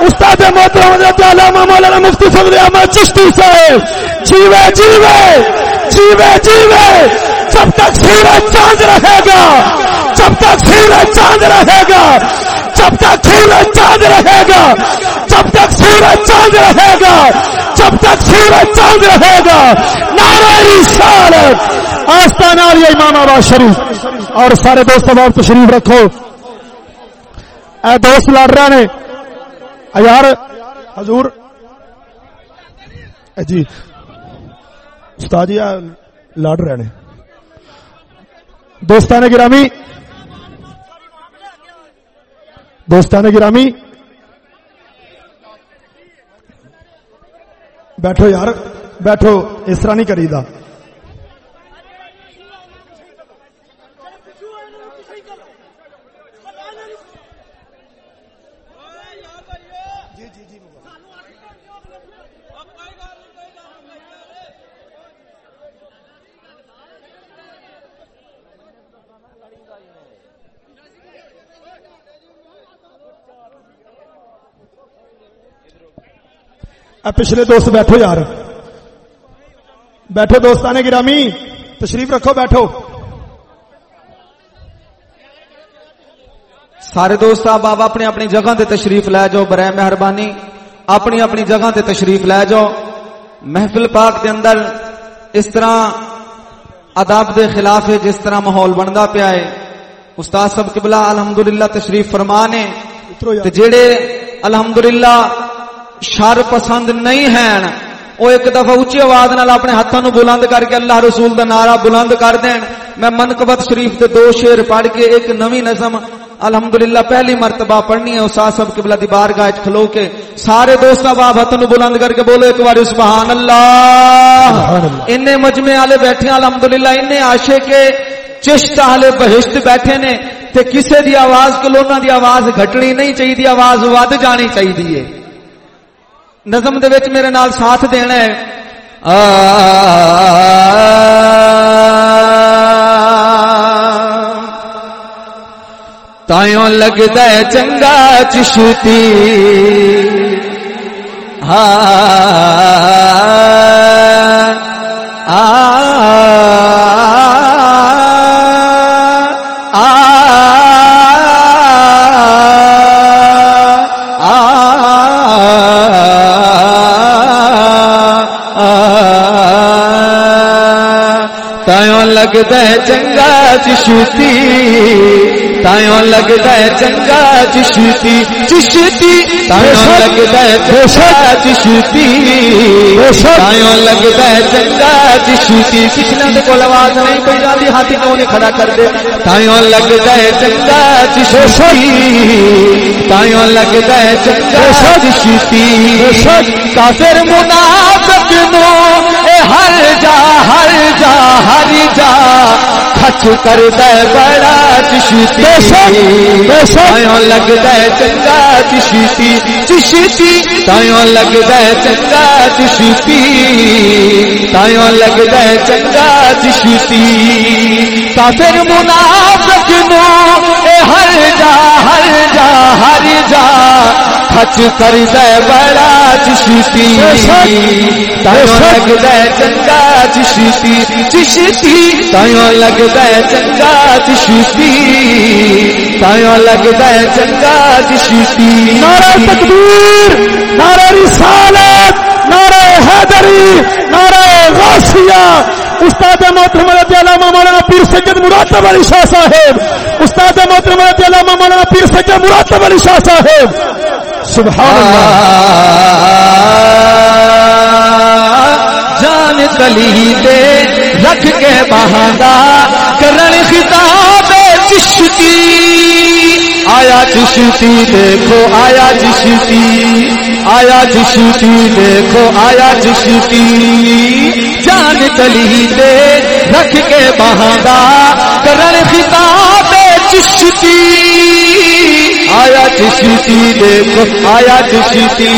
استاد محترم حضرت علامہ مولانا مفتی فضل احمد چشتی صاحب، جیوے جیوے۔ جیوے جیوے۔ جب تک سورج چاند رہے گا، جب تک سورج چاند رہے گا، جب تک سورج چاند رہے گا، جب تک سورج چاند رہے گا، جب تک سورج چاند رہے گا۔ نعرہ رسالت۔ آستانہ علی امام آباد شریف۔ اور سارے دوست اب تشریف رکھو۔ اے دوست لڑ رہے نے۔ یار، حضور۔ جی۔ استاد جی لڑ رہے نے دوستان گرامی دوستان گرامی بیٹھو یار بیٹھو اس طرح نہیں کری پچھلے دوست بیٹھو یار۔ بیٹھو دوستان گرامی تشریف رکھو بیٹھو۔ سارے دوست آپ اپنی اپنی جگہ تے تشریف لے جاؤ برائے مہربانی۔ اپنی اپنی جگہ تے تشریف لے جاؤ۔ محفل پاک دے اندر اس طرح اداب دے خلاف ہے جس طرح ماحول بندا پیا ہے۔ استاد سب قبلہ الحمدللہ تشریف فرمانے تے جڑے الحمدللہ شر پسند نہیں ہیں۔ وہ ایک دفعہ اچھی آواز نال اپنے ہاتھوں نو بلند کر کے اللہ رسول دا نعرہ بلند کر دین۔ میں منقبت شریف دے دو شعر پڑھ کے ایک نوی نظم الحمدللہ پہلی مرتبہ پڑھنی ہے استاد صاحب قبلہ دی بارگاہ وچ کھلو کے۔ سارے دوست احباب ہاتھوں نو بلند کر کے بولو ایک بار سبحان اللہ۔ اننے مجمع والے بیٹھے ہیں الحمدللہ اننے عاشق کے چشت والے بہشت بیٹھے نے۔ تے کسے دی آواز کلونا دی آواز گھٹنی نہیں چاہیے آواز ود جانی چاہیے نظم دے وچ میرے نال ساتھ دینا ہے۔ تائیوں لگتا ہے چنگا چشتی۔ ہاں آ لگتا ہے چنگا چشتی تایوں لگتا ہے چنگا چشتی چشتی تایوں لگتا ہے چنگا چشتی تایوں لگتا ہے چنگا چشتی پچھلے آواز نہیں پئی جاندی ہاتھی کیوں نہیں کھڑا کر دے تایوں لگتا ہے چنگا چشتی تایوں لگتا ہے چنگا چشتی کافر منافق نو اے ہر جا جا کچ کر دے بڑا چشتی تایوں لگ دے چنگا چشتی چشتی تایوں لگ دے چنگا چشتی تایوں لگ دے چنگا چشتی کافر منافق نو اے ہر جا ہر جا ہر جا خچ کر دے بڑا چشتی تایوں لگ دے چنگا چشتی چشتی تایوں لگ دے چنگا چشتی تایوں لگ دے چنگا چشتی۔ نعرہ تکبیر نعرہ رسالت نعرہ حیدری نعرہ غوثیہ استاد محترم علامہ مولانا پیر سید مراتب علی شاہ صاحب۔ استاد محترم علامہ مولانا پیر سید مراتب علی شاہ صاحب۔ سبحان اللہ۔ جان کلی دے رکھ کے بہانا کرن خطاب چشتی۔ آیا چشتی دیکھو، آیا چشتی۔ آیا چشتی دیکھو، آیا چشتی۔ جان کلی دے رکھ کے بہانا کرن خطاب چشتی۔ آیا چشتی دیکھو آیا چشتی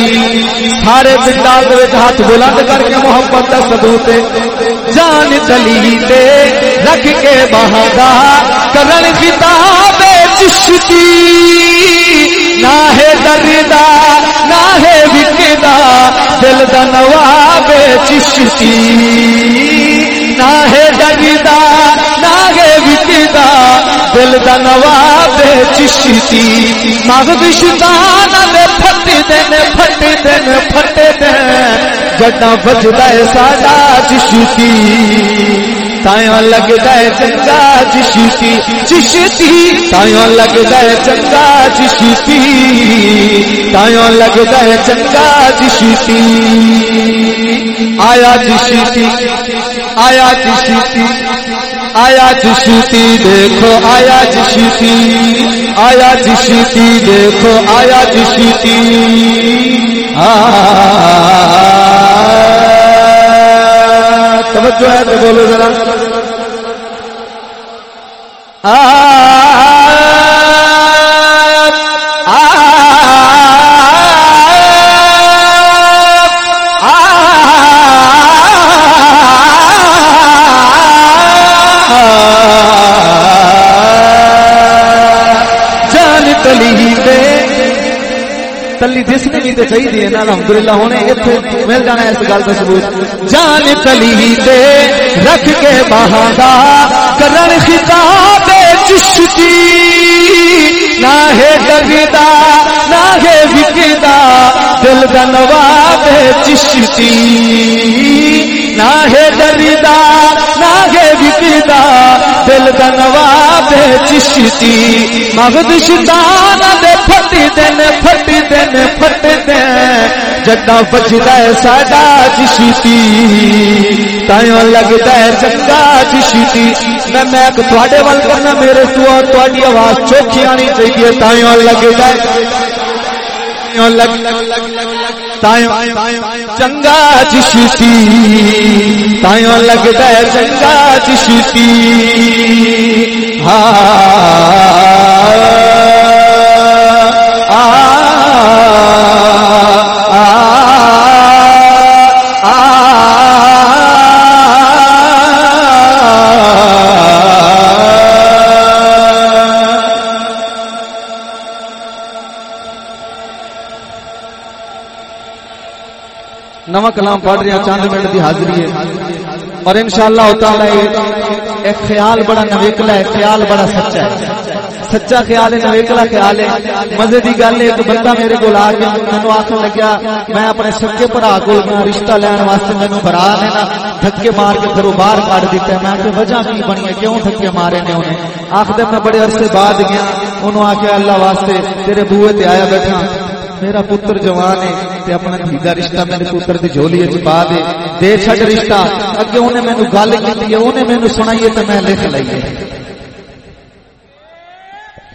سارے پنڈال ہاتھ بلند کر کے محبت کا ثبوت جان تلی دے رکھ کے بہادا کرن خطاب چشتی نہ ہے دردا نہ ہے وکدا دل دا نواب چشتی نہ ہے دردا نہ ہے وکدا دل دا نواب چشتی۔ مغد شدان پھٹ دن پھٹ دن پھٹ دن جڈا بجدا ہے ساڈا چشتی۔ تایوں لگدا ہے چنگا چشتی۔ چشتی تایوں لگدا ہے چنگا چشتی۔ تایوں لگدا ہے چنگا چشتی۔ آیا چشتی آیا چشتی۔ آیا جشتی دیکھو، آیا جشتی آیا جشتی دیکھو، آیا جشتی ہاں، توجہ ہے تو بولو ذرا۔ آ دسنی بھی تو چاہیے نا الحمدللہ ہونے اتنے مل جانا اس گل کا ثبوت۔ جان تلی دے رکھ کے بہادا کرن خطاب چشتی۔ نہ ہے ڈگدا، نہ ہے وکدا، دل دا نواب چشتی۔ نہ ہے ڈردا نہ ہے دل دا نواب چشتی۔ مغد شدان دے پھٹی دن پھٹی دن پھٹ دن جڈا بجدا ہے ساڈا چشتی۔ تایوں لگدا ہے چنگا چشتی۔ میں میں ایک تواڈے ول کرنا میرے تو اور تواڈی آواز چوکھی آنی چاہیے۔ تایوں لگدا ہے۔ تایوں لگ تایوں چنگا جشتی تایوں لگتا ہے چنگا چشتی نواں کلام پڑھ رہے ہیں چاند منٹ کی حاضری ہے۔ اور انشاءاللہ تعالی ایک خیال بڑا نویکلا ہے، خیال بڑا سچا ہے۔ سچا خیال ہے نویکلا خیال ہے۔ مزے کی گل ہے، ایک بندہ میرے کو آ کے مینو آخر لگیا، میں اپنے سکے برا کو رشتہ لین واسطے مینو برا نے نا دھکے مار کے گھروں باہر کاٹ دیتا ہے۔ میں کہ وجہ کی بنی ہے؟ کیوں دھکے مارے نے انہیں؟ آخر میں بڑے عرصے بعد گیا، انہوں آخیا اللہ واسطے تیرے بوئے تے آیا بیٹھا۔ میرا پتر جوان ہے تے اپنا دھی دا رشتہ میرے پتر دی جھولی وچ پا دے۔ دے چھڈ رشتہ۔ اگے اونے مینوں گل کیتی ہے، اونے مینوں سنائی ہے تے میں لکھ لئی ہے۔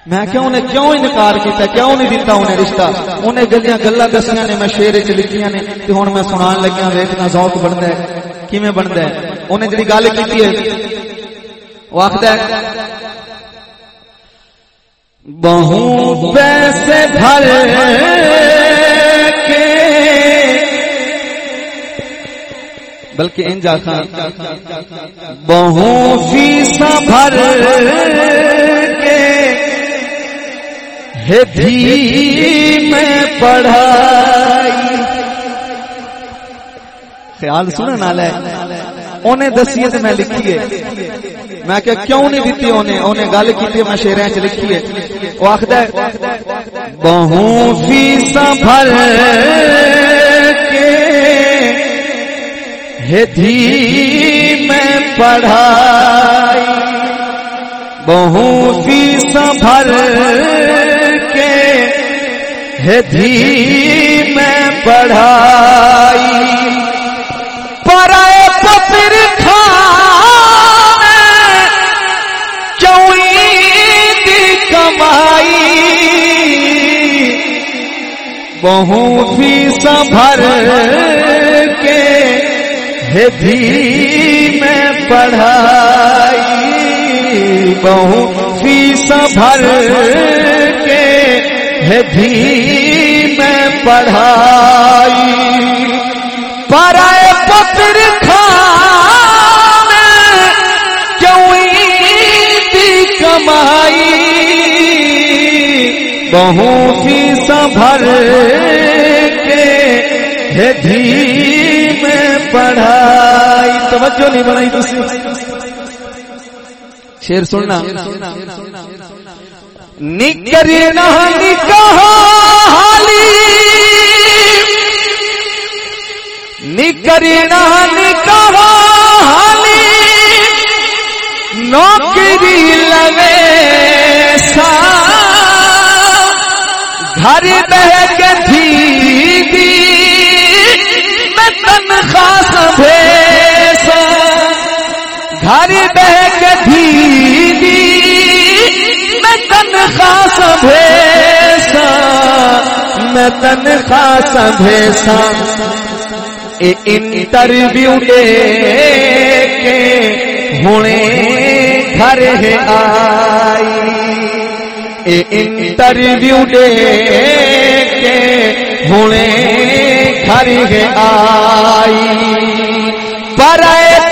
میں کیوں نے کیوں انکار کیتا کیوں نہیں دیتا انہیں رشتہ؟ انہیں گلیاں گلاں دسیاں نے، میں شعر وچ لکھیاں نے۔ تے ہن میں سنان لگیا ویکھنا ذوق بندا ہے۔ کیویں بندا ہے؟ انہیں جڑی گل کیتی ہے وقت بہو پیسے بھر کے بلکہ ان جا بہو فیس بھر کے ہے دھی میں پڑھائی خیال سننا نال انہیں دسی ہے میں لکھی ہے۔ میں کہ کیوں نہیں دیتی انہیں انہیں گل کی میں شیریں چ لکھی ہے۔ وہ آخر بہو فیس بھر کے ہے دھی میں پڑھائی۔ بہو فیس بھر کے ہے دھی میں پڑھائی۔ پرائے بہوں فیس بھر کے ہے میں پڑھائی بہوں فیس بھر کے ہے میں پڑھائی۔ پرائے پتر بہو فیس بھر کے ہے دھی میں پڑھائی۔ توجہ نہیں بنائی تسی شیر سننا۔ نکری نہ نکاح حالی۔ نکری نہ نکاح حالی۔ نوکری لگے سا گھر بہ کے تھی میں تنخواہ سبھیسا گھر بہ کے تھی میں تنخواہ سبھیسا میں تنخواہ سبھیسا انٹرویو دے کے ہونے گھر آئی۔ انٹرویو دے کے ہونے گھر ہے آئی پر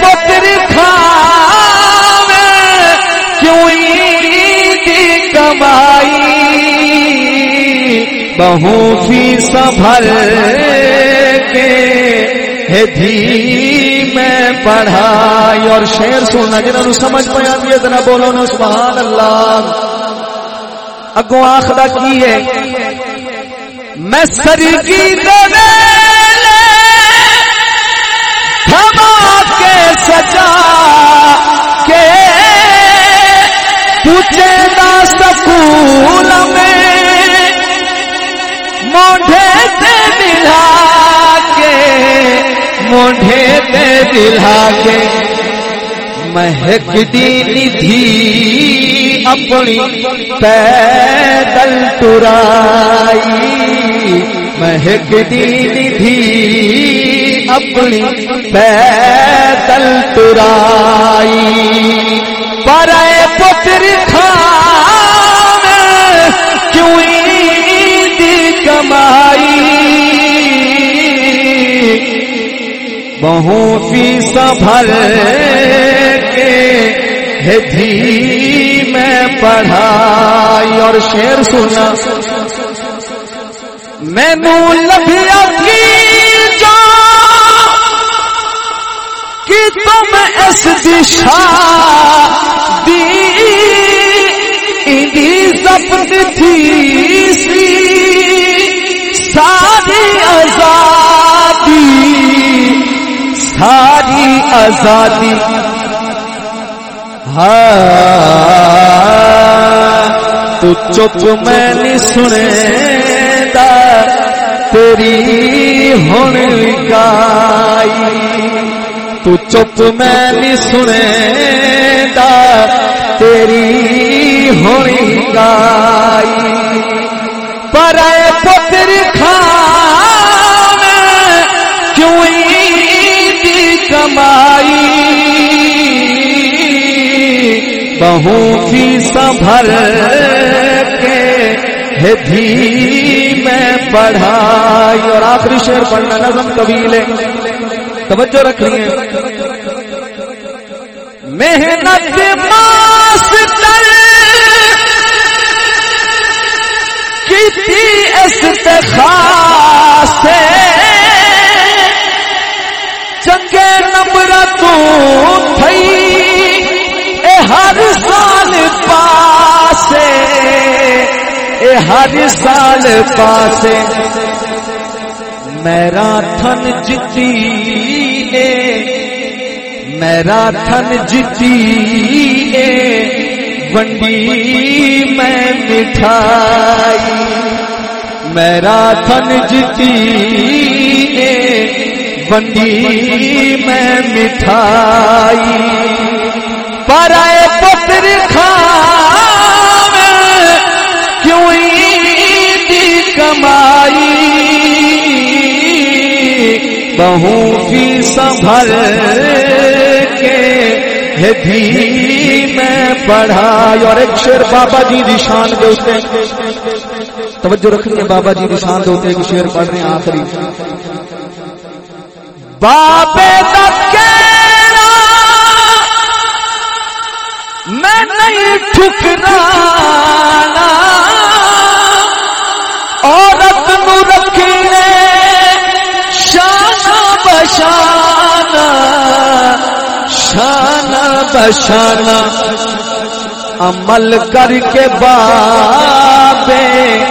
پتر کھاوے کیوں دی کمائی بہو فیس بھر کے ہے دھی میں پڑھائی اور شیر سننا جنہوں نے سمجھ پایا بھی اتنا بولو نا سبحان اللہ اگوں آخر کی ہے؟ میں سری کی تھما کے سجا کے تجھے نہ سکول میں موڈے تے دلا کے موڈے تے دلا کے مہک دی تھی اپنی پیدل ٹرائی مہک دی تھی اپنی پیدل ٹرائی پر پتر کھانے کیوں کمائی؟ بہو فیس بھر کے ہے میں پڑھائی اور شیر سنا۔ میں نو لبیا کی جا۔ کہ تم اس دشا دی۔ ضبط تھی سی۔ ساری آزادی ساری آزادی۔ ہاں۔ تو چپ میں نہیں سنے دا تیری ہن گائی تو چپ میں نہیں سنے دا تیری ہن گائی پر اے پتر کھانے، کیوں دی کمائی؟ بہو کی سنبھر کے ہے دھی میں پڑھائی اور آخری شعر پڑھنا نظم قبیلے توجہ رکھ رہی ہیں محنت ماسٹر کسی استخاص سے چنگے نمبر تو تھئی اے ہر سال پاسے، میرا تھن جتی میرا تھن جتی اے، ونڈی میں مٹھائی، میرا تھن جتی اے، ونڈی میں مٹھائی۔ پر بہو کی سنبھل کے دھی میں پڑھائی اور ایک شیر بابا جی دی شان دے توجہ رکھنی ہے بابا جی دی شان دے ہوتے ایک شیر پڑھ رہے ہیں آخری۔ بابے تکیرا میں نہیں ٹھکرانا۔ شانہ عمل کر کے بابے،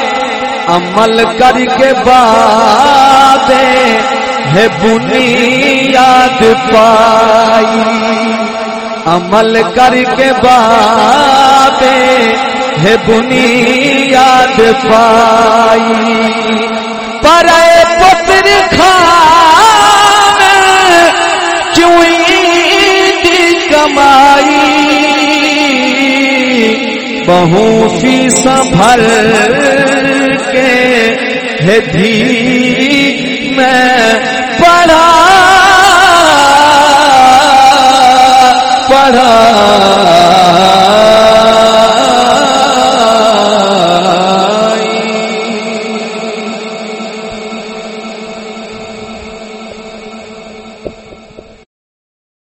عمل کر کے بابے، ہے بنیاد پائی۔ عمل کر کے بابے، ہے بنیاد پائی۔ پر پتر خان کمائی بہو فی سفر کے ہے دھی میں پڑھا پڑھا۔